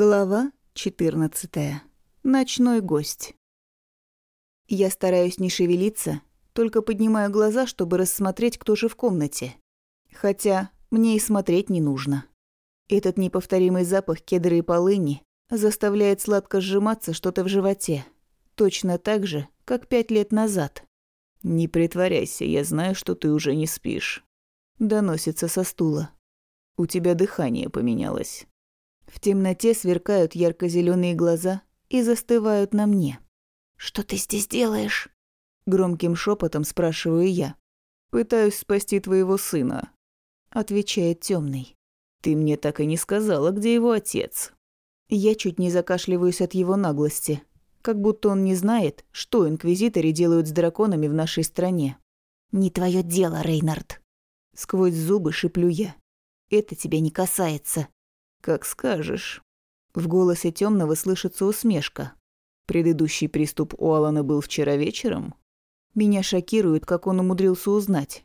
Глава 14. Ночной гость. Я стараюсь не шевелиться, только поднимаю глаза, чтобы рассмотреть, кто же в комнате. Хотя мне и смотреть не нужно. Этот неповторимый запах кедра и полыни заставляет сладко сжиматься что-то в животе. Точно так же, как пять лет назад. «Не притворяйся, я знаю, что ты уже не спишь», — доносится со стула. «У тебя дыхание поменялось». В темноте сверкают ярко зеленые глаза и застывают на мне. «Что ты здесь делаешь?» Громким шепотом спрашиваю я. «Пытаюсь спасти твоего сына», — отвечает темный. «Ты мне так и не сказала, где его отец». Я чуть не закашливаюсь от его наглости, как будто он не знает, что инквизиторы делают с драконами в нашей стране. «Не твое дело, Рейнард», — сквозь зубы шиплю я. «Это тебя не касается». «Как скажешь». В голосе темного слышится усмешка. Предыдущий приступ у Алана был вчера вечером? Меня шокирует, как он умудрился узнать.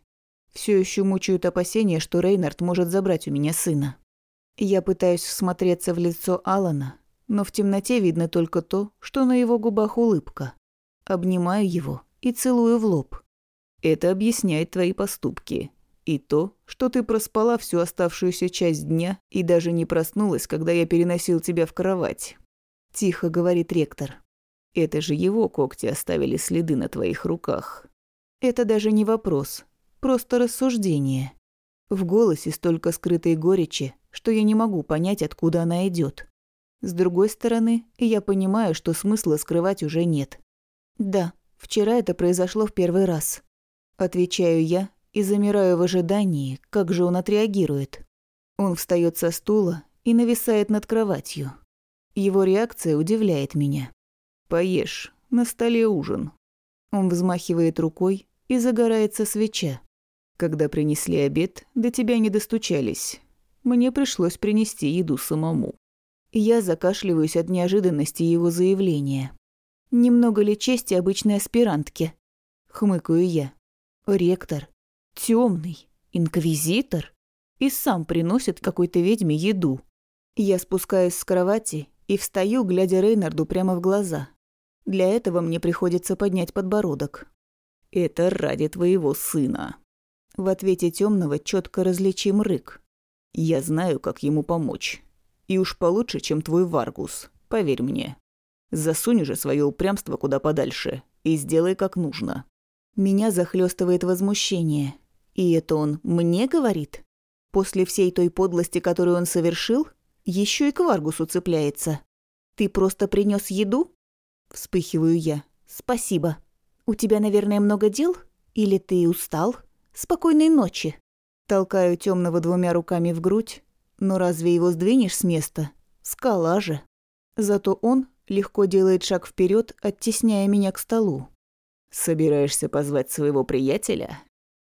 Все еще мучают опасения, что Рейнард может забрать у меня сына. Я пытаюсь всмотреться в лицо Алана, но в темноте видно только то, что на его губах улыбка. Обнимаю его и целую в лоб. Это объясняет твои поступки. И то, что ты проспала всю оставшуюся часть дня и даже не проснулась, когда я переносил тебя в кровать. Тихо говорит ректор. Это же его когти оставили следы на твоих руках. Это даже не вопрос, просто рассуждение. В голосе столько скрытой горечи, что я не могу понять, откуда она идет. С другой стороны, я понимаю, что смысла скрывать уже нет. Да, вчера это произошло в первый раз. Отвечаю я, и замираю в ожидании, как же он отреагирует. Он встает со стула и нависает над кроватью. Его реакция удивляет меня. «Поешь, на столе ужин». Он взмахивает рукой, и загорается свеча. Когда принесли обед, до тебя не достучались. Мне пришлось принести еду самому. Я закашливаюсь от неожиданности его заявления. «Немного ли чести обычной аспирантки?» Хмыкаю я. «Ректор, Темный, инквизитор, и сам приносит какой-то ведьме еду. Я спускаюсь с кровати и встаю, глядя Рейнарду прямо в глаза. Для этого мне приходится поднять подбородок. «Это ради твоего сына». В ответе темного четко различим рык. «Я знаю, как ему помочь. И уж получше, чем твой Варгус, поверь мне. Засунь уже свое упрямство куда подальше и сделай как нужно». Меня захлестывает возмущение. И это он мне говорит? После всей той подлости, которую он совершил, еще и к Варгусу цепляется. Ты просто принес еду? Вспыхиваю я. Спасибо. У тебя, наверное, много дел? Или ты устал? Спокойной ночи. Толкаю темного двумя руками в грудь. Но разве его сдвинешь с места? Скала же. Зато он легко делает шаг вперед, оттесняя меня к столу. «Собираешься позвать своего приятеля?»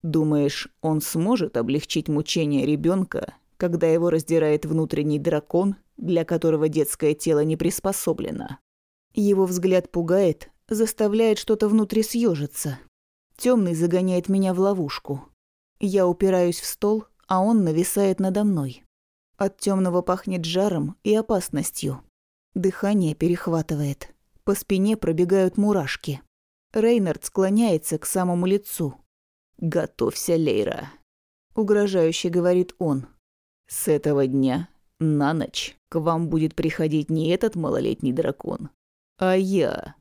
Думаешь, он сможет облегчить мучения ребенка, когда его раздирает внутренний дракон, для которого детское тело не приспособлено? Его взгляд пугает, заставляет что-то внутри съежиться. Темный загоняет меня в ловушку. Я упираюсь в стол, а он нависает надо мной. От темного пахнет жаром и опасностью. Дыхание перехватывает. По спине пробегают мурашки. Рейнард склоняется к самому лицу. «Готовься, Лейра», — угрожающе говорит он. «С этого дня на ночь к вам будет приходить не этот малолетний дракон, а я».